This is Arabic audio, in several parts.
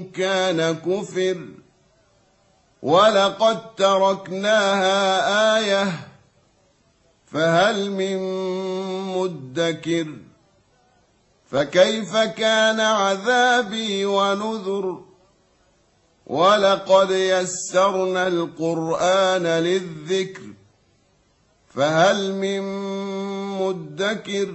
كان كفر ولقد تركناها آية فهل من مدكر فكيف كان عذابي ونذر ولقد يسرنا القرآن للذكر فهل من مدكر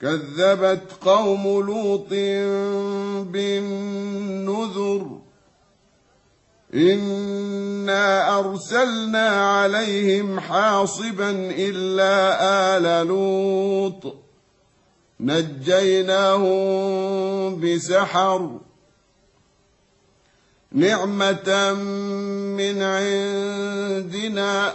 كذبت قوم لوط بالنذر إنا أرسلنا عليهم حاصبا إلا آل لوط نجيناهم بسحر نعمة من عندنا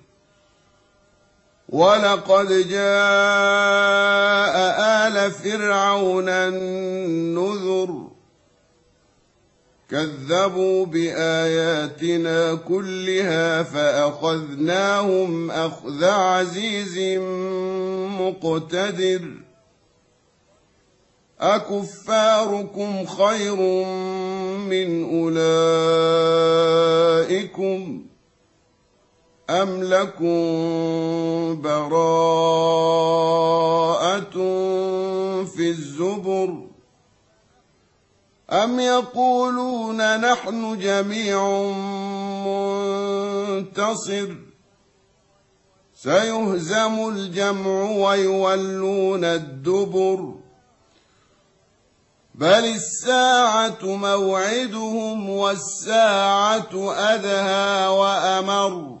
ولقد جاء آل فرعون النذر. كذبوا بآياتنا كلها فأخذناهم أخذ عزيز مقتدر. أكفاركم خير من أولئكم؟ أم لكم براءة في الزبر أم يقولون نحن جميع منتصر سيهزم الجمع ويولون الدبر بل الساعة موعدهم والساعة أدهى وأمر